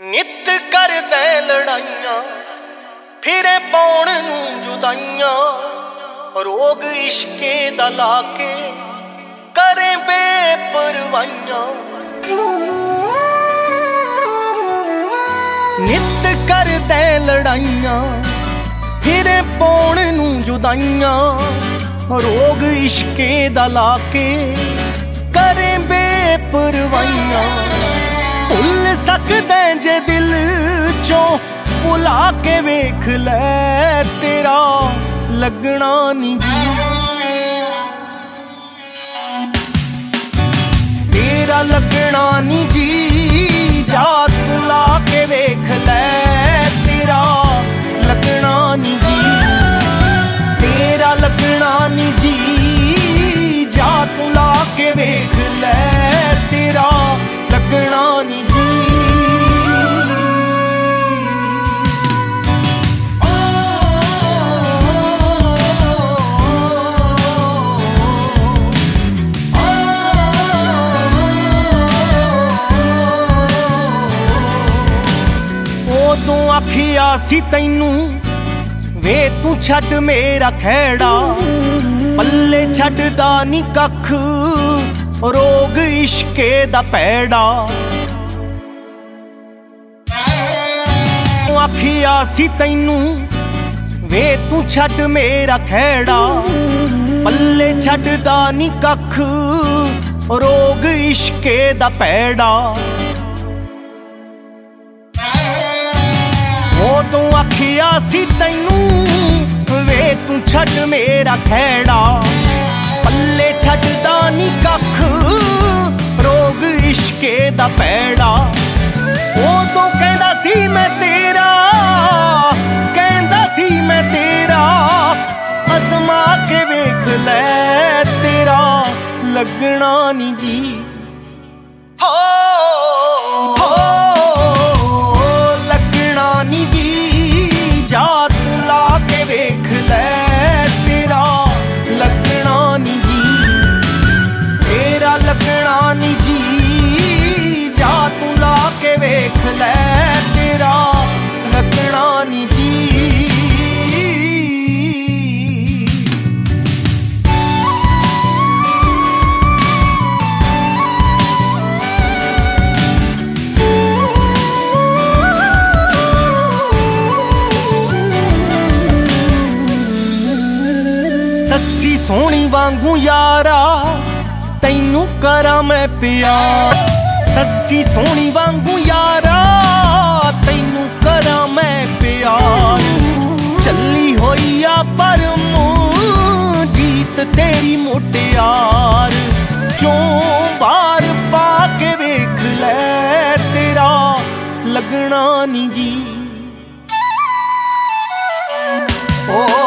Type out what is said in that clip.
ਨਿਤ ਕਰਦੇ ਲੜਾਈਆਂ, ਫਿਰੇ ਪਾਉਣ ਨੂੰ ਜੁਦਾਈਆਂ। ਰੋਗ ਇਸ਼ਕੇ ਦਾ ਲਾ ਕੇ ਕਰੇ ਬੇਪਰਵਾਈਆਂ ਨਿਤ ਕਰਦੇ ਲੜਾਈਆਂ, ਫਿਰੇ ਪਾਉਣ ਨੂੰ ਜੁਦਾਈਆਂ। ਰੋਗ ਇਸ਼ਕੇ ਦਾ ਲਾ ਕੇ ਕਰੇ ਬੇਪਰਵਾਈਆਂ ਭੁੱਲ ਸਕਦੇ ਜੇ ਦਿਲ ਚੋਂ ਭੁਲਾ ਕੇ ਵੇਖ ਲੈ ਤੇਰਾ ਲੱਗਣਾ ਨਹੀਂ ਜੀ। ਤੇਰਾ ਲੱਗਣਾ ਨਹੀਂ ਜੀ। ਉਦੋਂ ਆਖਿਆ ਸੀ ਤੈਨੂੰ, ਵੇ ਤੂੰ ਛੱਡ ਮੇਰਾ ਖੇੜਾ ਪੱਲੇ ਛੱਡਦਾ ਨੀ ਕੱਖ, ਰੋਗ ਇਸ਼ਕੇ ਦਾ ਪੈੜਾ। ਆਖਿਆ ਸੀ ਤੈਨੂੰ, ਵੇ ਤੂੰ ਛੱਡ ਮੇਰਾ ਖੇੜਾ ਪੱਲੇ ਛੱਡਦਾ ਨੀ ਕੱਖ, ਰੋਗ ਇਸ਼ਕੇ ਦਾ ਪੈੜਾ। ਆਖਿਆ ਸੀ ਤੈਨੂੰ, ਵੇ ਤੂੰ ਛੱਡ ਮੇਰਾ ਖੈੜਾ ਪੱਲੇ ਛੱਡਦਾ ਨੀ ਕੱਖ, ਰੋਗ ਇਸ਼ਕੇ ਦਾ ਪੈੜਾ। ਉਹ ਉਦੋਂ ਕਹਿੰਦਾ ਸੀ ਮੈਂ ਤੇਰਾ, ਕਹਿੰਦਾ ਸੀ ਮੈਂ ਤੇਰਾ ਅਜ਼ਮਾ ਕੇ ਵੇਖ ਲੈ ਤੇਰਾ, ਲੱਗਣਾ ਨਹੀਂ ਜੀ। ਸੋਹਣੀ ਵਾਂਗੂ ਯਾਰਾ, ਤੈਨੂੰ ਕਰਾਂ ਮੈਂ ਪਿਆਰ। ਸੱਸੀ ਸੋਹਣੀ ਵਾਂਗੂ ਯਾਰਾ, ਤੈਨੂੰ ਕਰਾਂ ਮੈਂ ਪਿਆਰ। ਚੱਲੀ ਹੋਈ ਆ ਪਰ ਮੂੰ ਜੀਤ ਤੇਰੀ ਮੁਟਿਆਰ ਜੋ ਬਾਰ ਪਾ ਕੇ ਵੇਖ ਲੈ ਤੇਰਾ, ਲੱਗਣਾ ਨਹੀਂ ਜੀ। ਓ